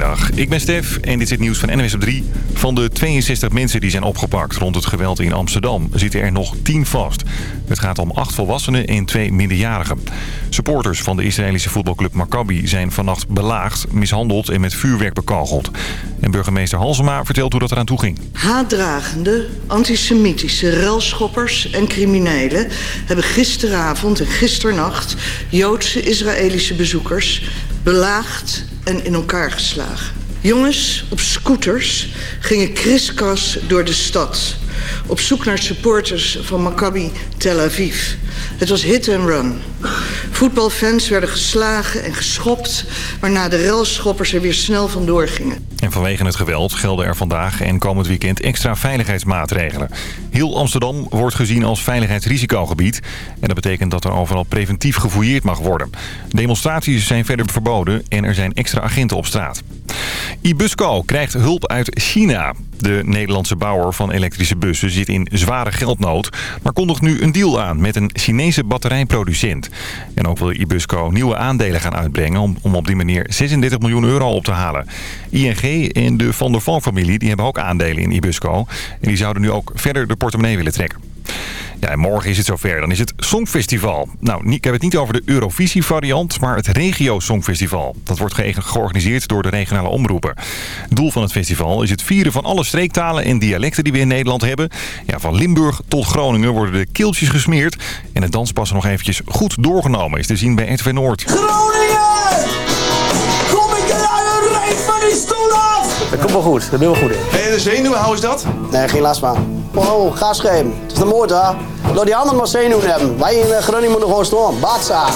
Goedemiddag, ik ben Stef en dit is het nieuws van NWS op 3. Van de 62 mensen die zijn opgepakt rond het geweld in Amsterdam zitten er nog 10 vast. Het gaat om 8 volwassenen en 2 minderjarigen. Supporters van de Israëlische voetbalclub Maccabi zijn vannacht belaagd, mishandeld en met vuurwerk bekogeld. En burgemeester Halsema vertelt hoe dat eraan toe ging. Haatdragende, antisemitische relschoppers en criminelen... hebben gisteravond en gisternacht Joodse Israëlische bezoekers belaagd en in elkaar geslagen. Jongens op scooters gingen kriskras door de stad... op zoek naar supporters van Maccabi Tel Aviv. Het was hit and run. Voetbalfans werden geslagen en geschopt... waarna de relschoppers er weer snel vandoor gingen. En vanwege het geweld gelden er vandaag en komend weekend extra veiligheidsmaatregelen. Heel Amsterdam wordt gezien als veiligheidsrisicogebied. En dat betekent dat er overal preventief gefouilleerd mag worden. Demonstraties zijn verder verboden en er zijn extra agenten op straat. Ibusco krijgt hulp uit China. De Nederlandse bouwer van elektrische bussen zit in zware geldnood... maar kondigt nu een deal aan met een Chinese batterijproducent. En ook wil Ibusco nieuwe aandelen gaan uitbrengen... om, om op die manier 36 miljoen euro op te halen. ING en de Van der Val-familie die hebben ook aandelen in Ibusco... en die zouden nu ook verder de portemonnee willen trekken. Ja, en morgen is het zover. Dan is het Songfestival. Nou, ik heb het niet over de Eurovisie-variant, maar het Regio Songfestival. Dat wordt georganiseerd door de regionale omroepen. Doel van het festival is het vieren van alle streektalen en dialecten die we in Nederland hebben. Ja, van Limburg tot Groningen worden de keeltjes gesmeerd. En het danspassen nog eventjes goed doorgenomen is te zien bij RTV Noord. Groningen! Dat komt wel goed, dat doen we goed in. Ben je de zenuwen? Hoe is dat? Nee, geen last van. Oh, gas geven. Het is de motor. Laat die anderen maar zenuwen hebben. Wij in eh, Groningen moeten gewoon storm. Batsa.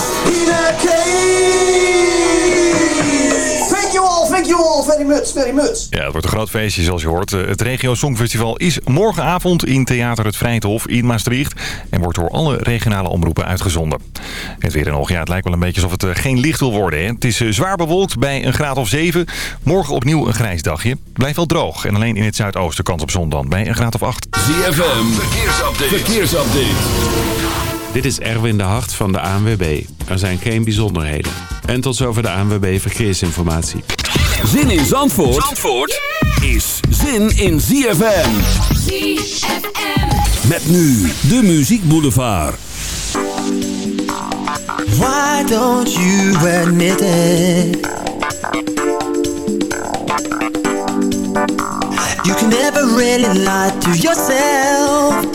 Thank you all, thank you all, very much, very much. Ja, het wordt een groot feestje zoals je hoort. Het Regio Songfestival is morgenavond in Theater Het Vrijthof in Maastricht. En wordt door alle regionale omroepen uitgezonden. Het weer en nog, ja, het lijkt wel een beetje alsof het eh, geen licht wil worden. Hè? Het is eh, zwaar bewolkt bij een graad of 7. Morgen opnieuw een grijs dagje. Blijft wel droog. En alleen in het zuidoosten kans op zon dan bij een graad of 8. ZFM, verkeersupdate. verkeersupdate. Dit is Erwin de Hart van de ANWB. Er zijn geen bijzonderheden. En tot zover de ANWB Verkeersinformatie. Zin in Zandvoort, Zandvoort is zin in ZFM. ZFM. Met nu de Muziek Boulevard. Why don't you admit it? You can never really lie to yourself.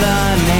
learning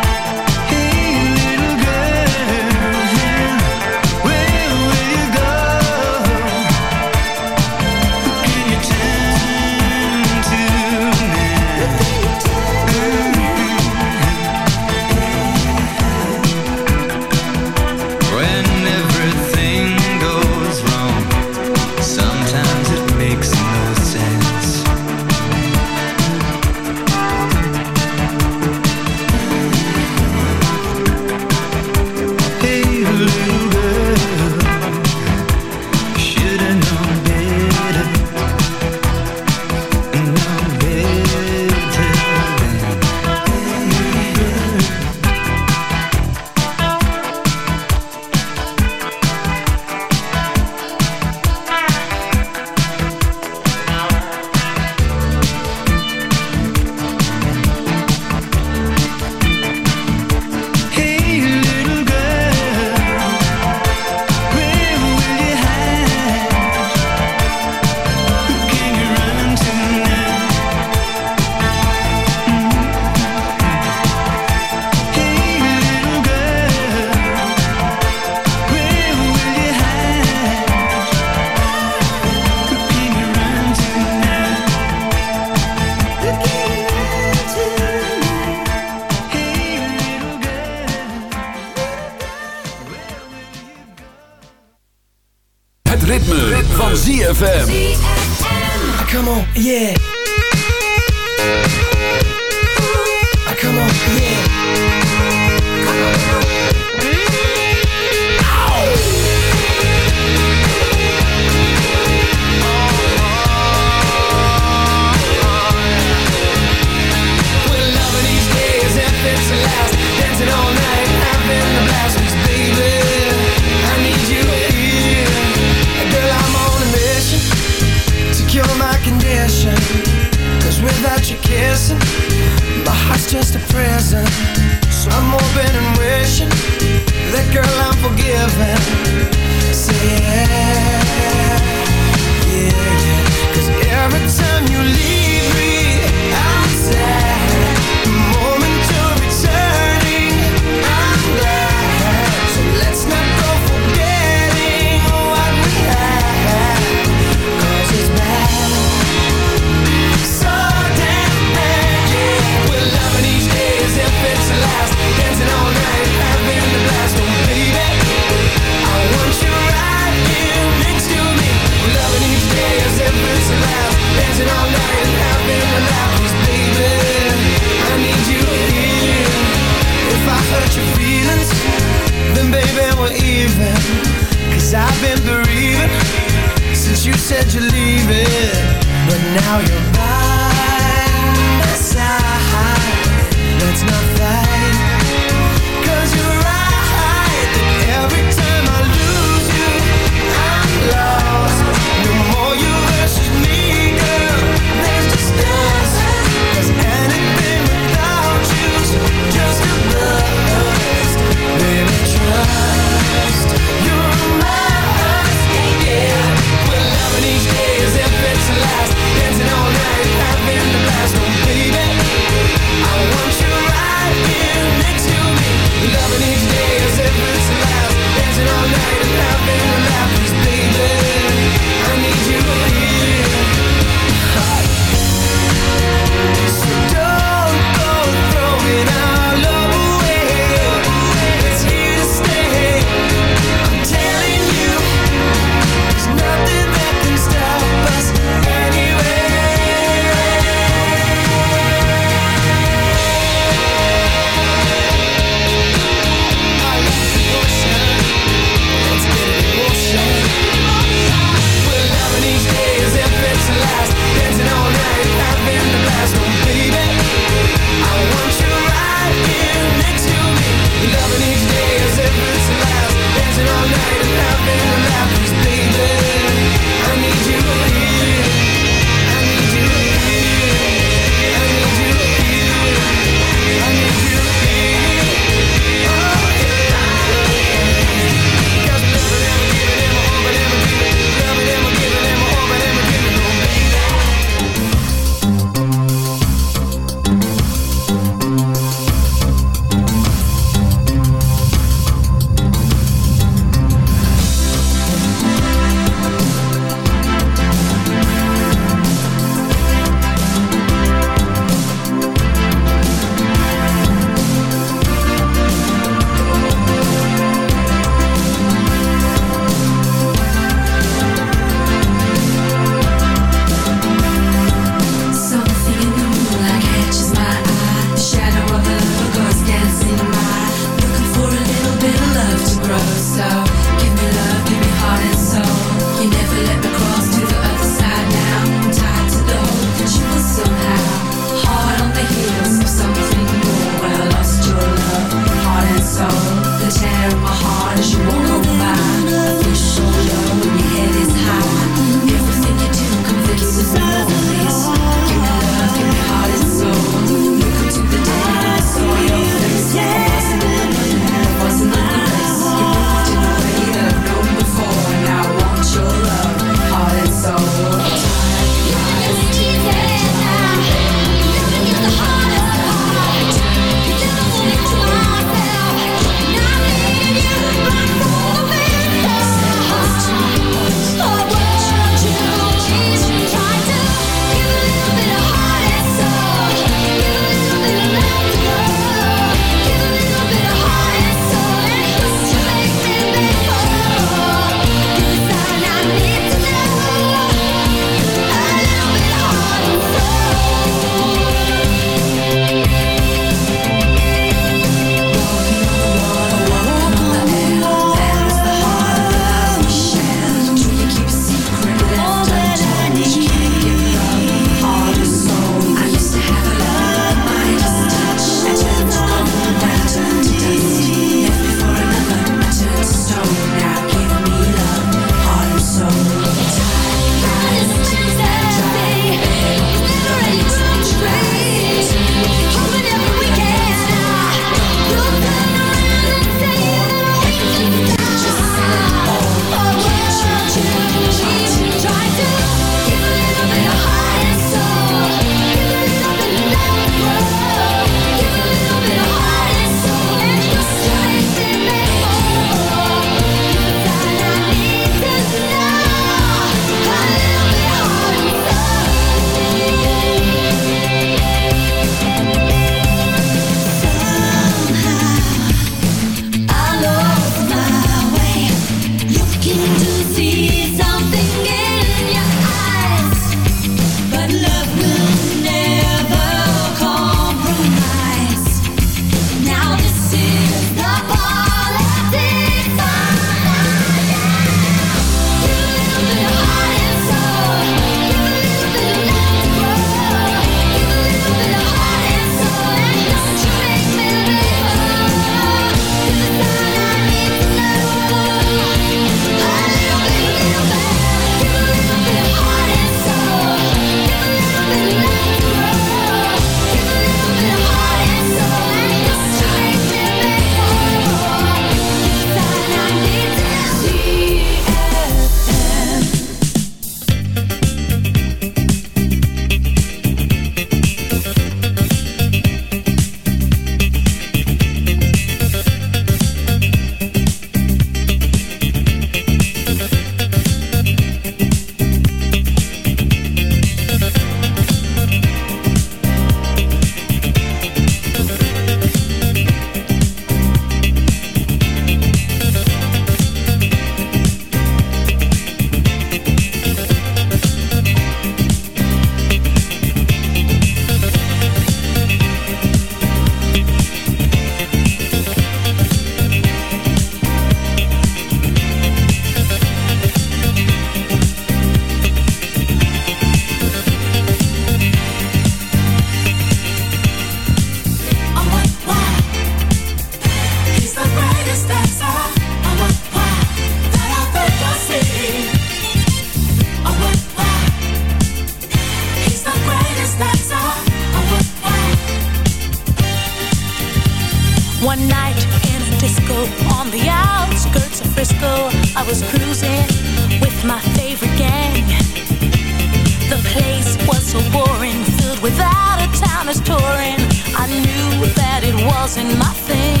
filled with out of towners touring. I knew that it wasn't my thing.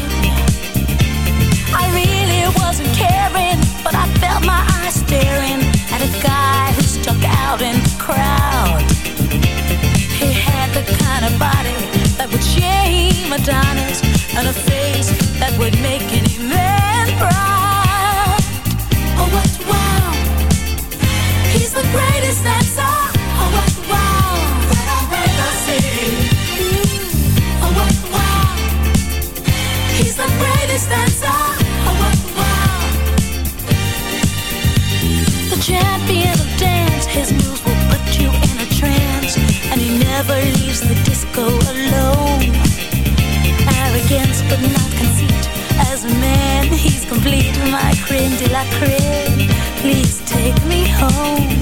I really wasn't caring, but I felt my eyes staring at a guy who stuck out in the crowd. He had the kind of body that would shame Adonis and a face that would make any man Oh, what wow! The champion of dance, his moves will put you in a trance, and he never leaves the disco alone. Arrogance, but not conceit. As a man, he's complete. My de la. Please take me home.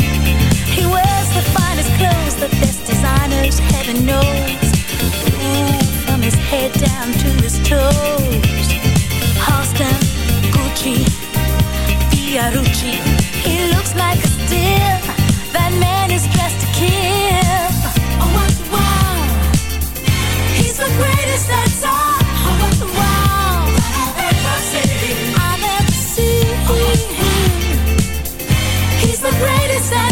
He wears the finest clothes, the best designers, heaven knows. Ooh, from his head down to his toes. Fiorucci. He looks like a steal. That man is dressed to kill. Oh, what wow! He's the greatest dancer. Oh, what wow! I've ever seen. I've ever seen. He's the greatest dancer.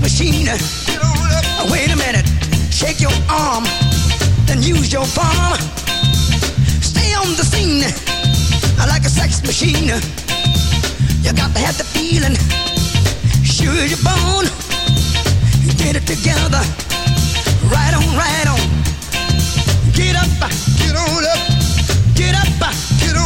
machine. Wait a minute, shake your arm, then use your palm. Stay on the scene like a sex machine. You got to have the feeling, sure you're born. Get it together, right on, right on. Get up, get on up, get up, get on.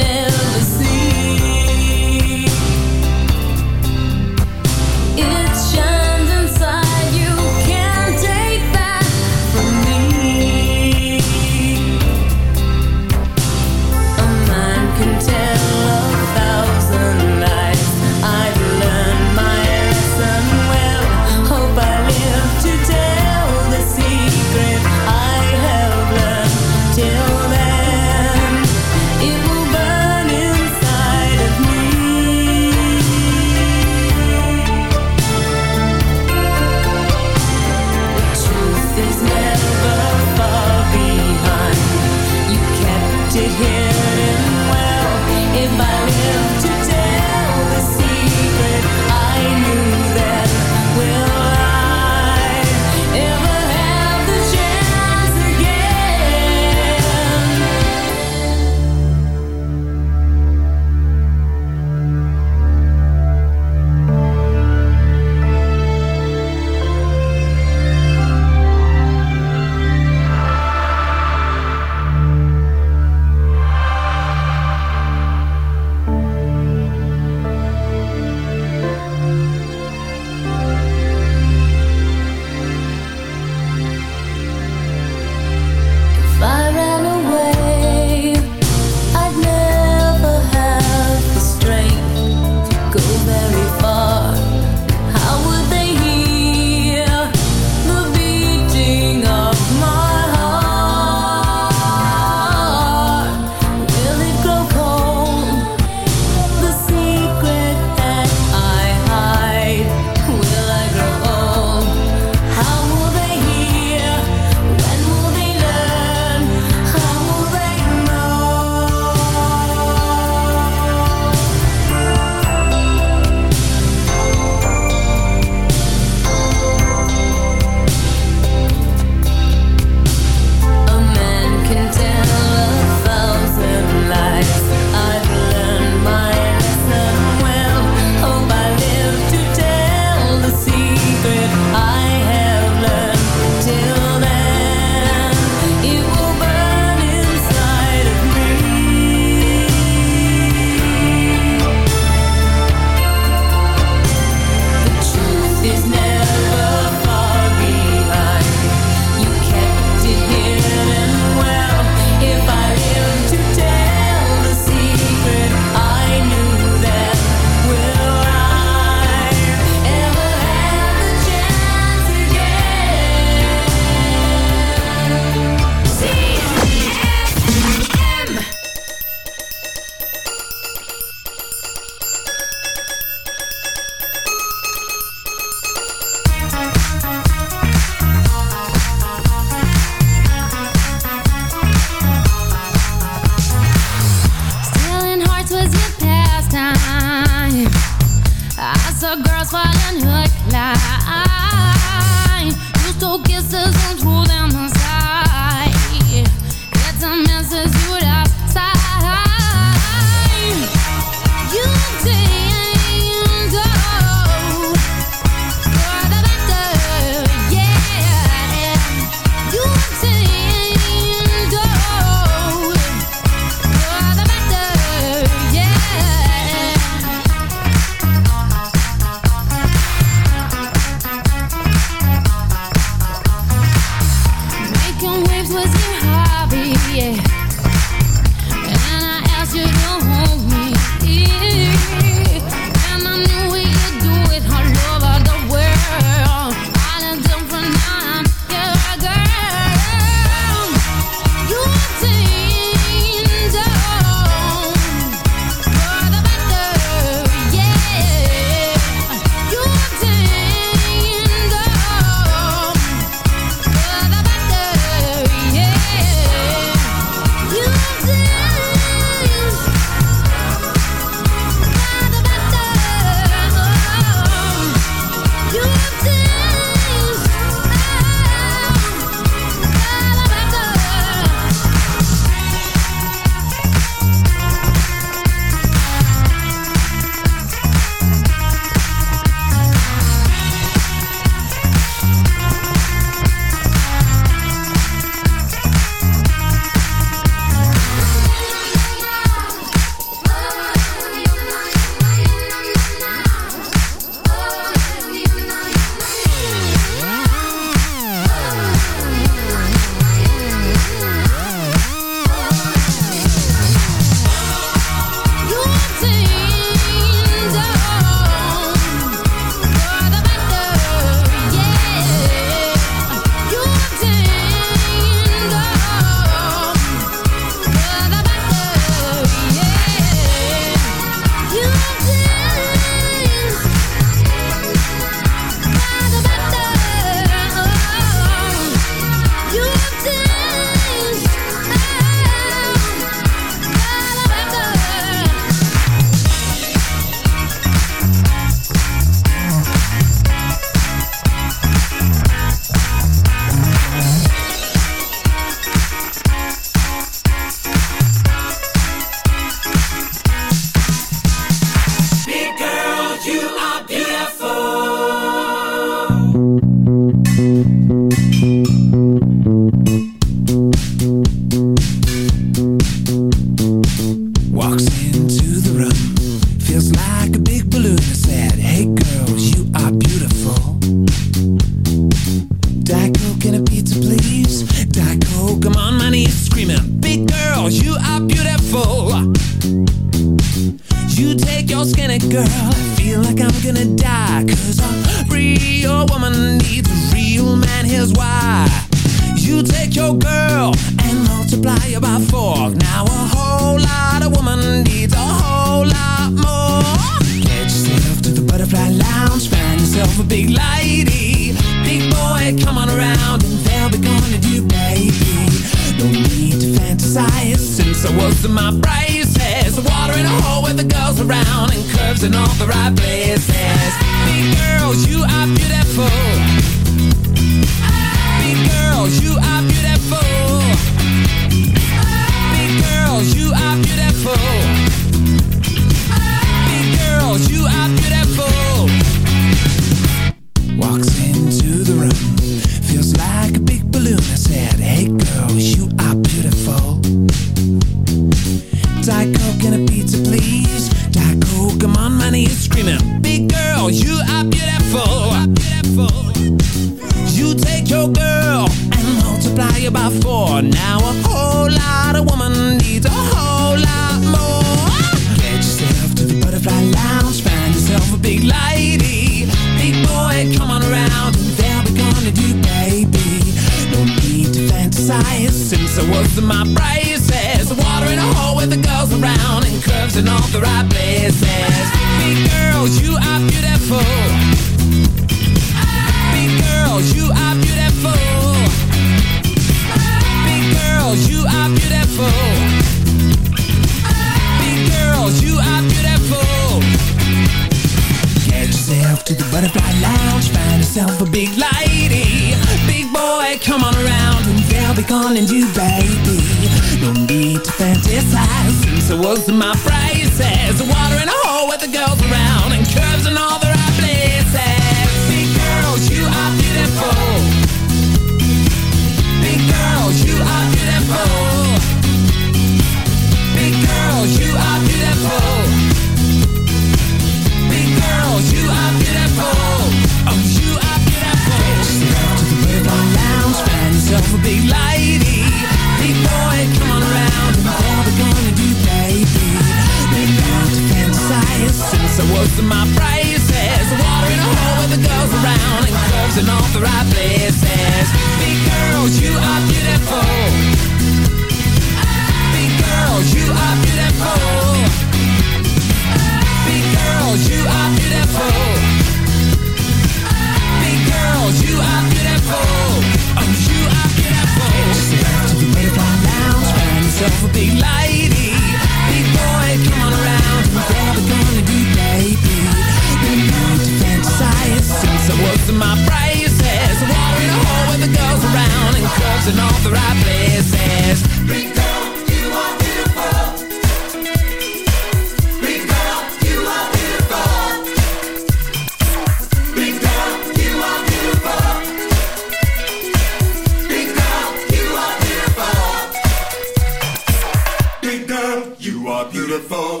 girl, you are beautiful.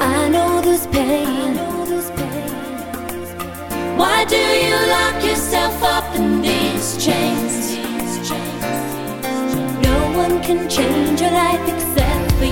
I know this pain. Why do you lock yourself up in these chains? No one can change your life except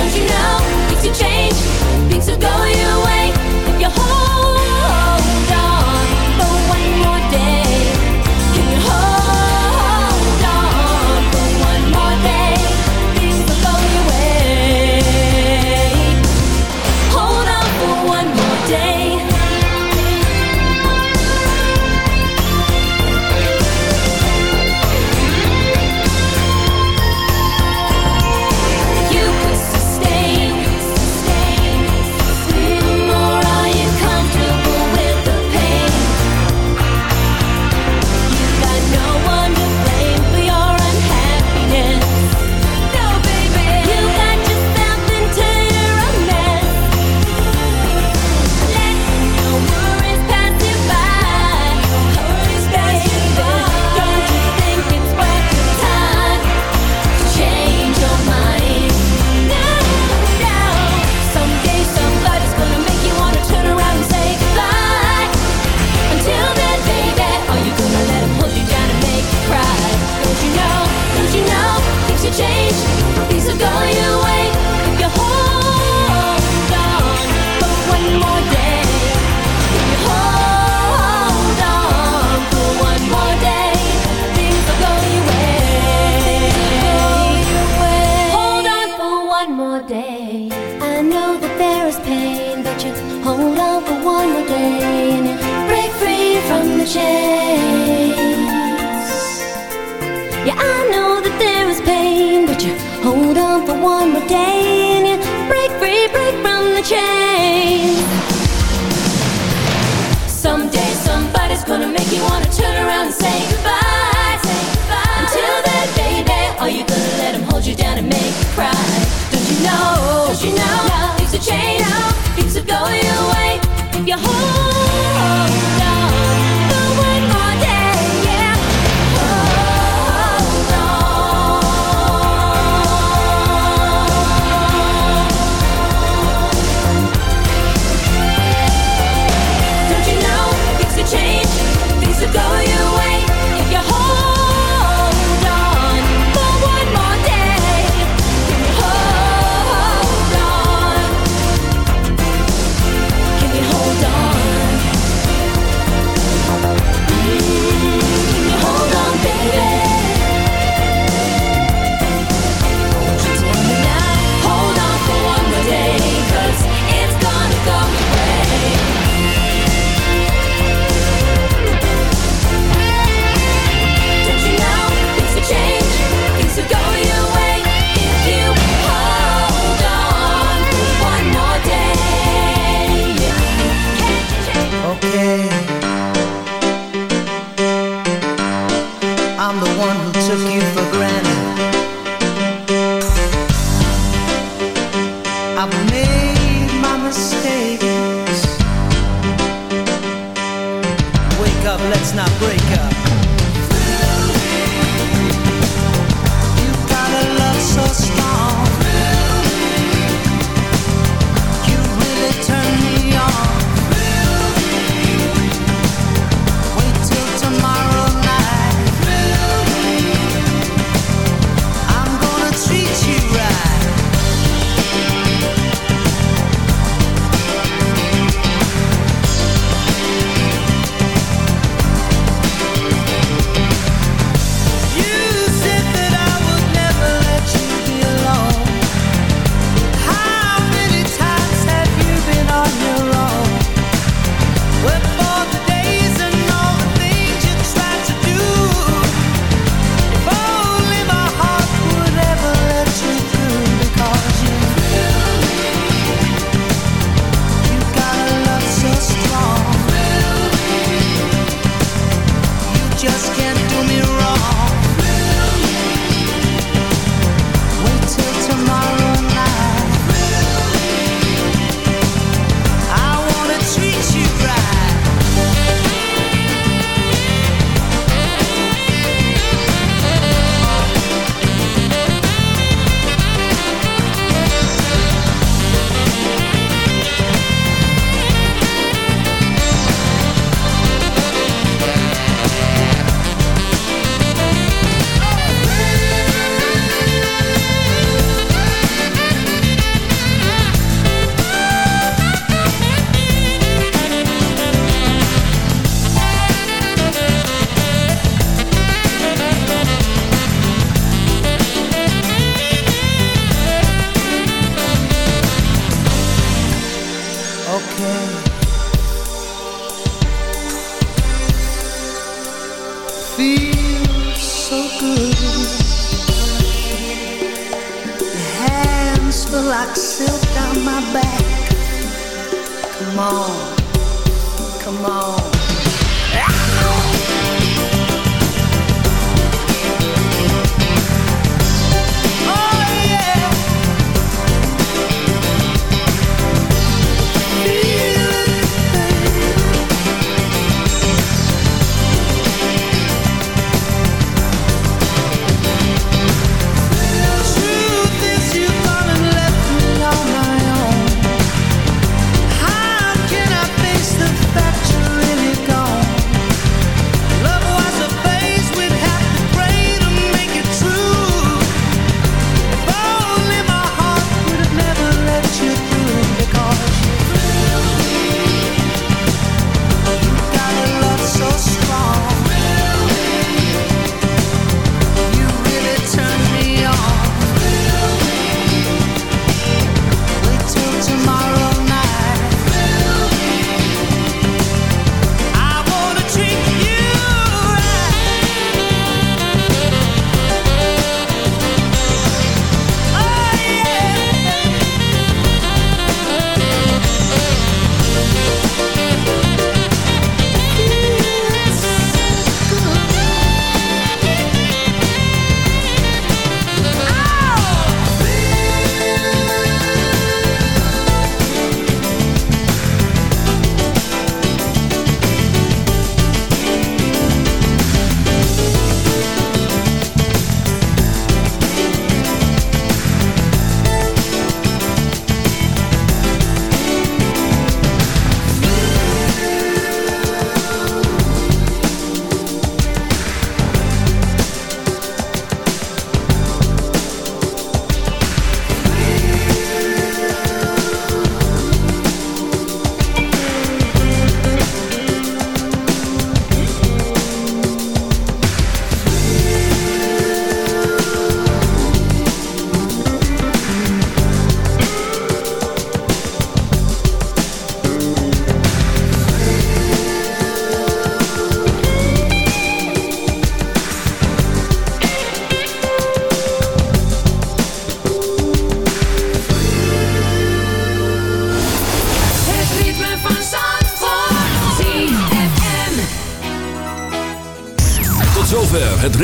Don't you know, things can change, things will go your way.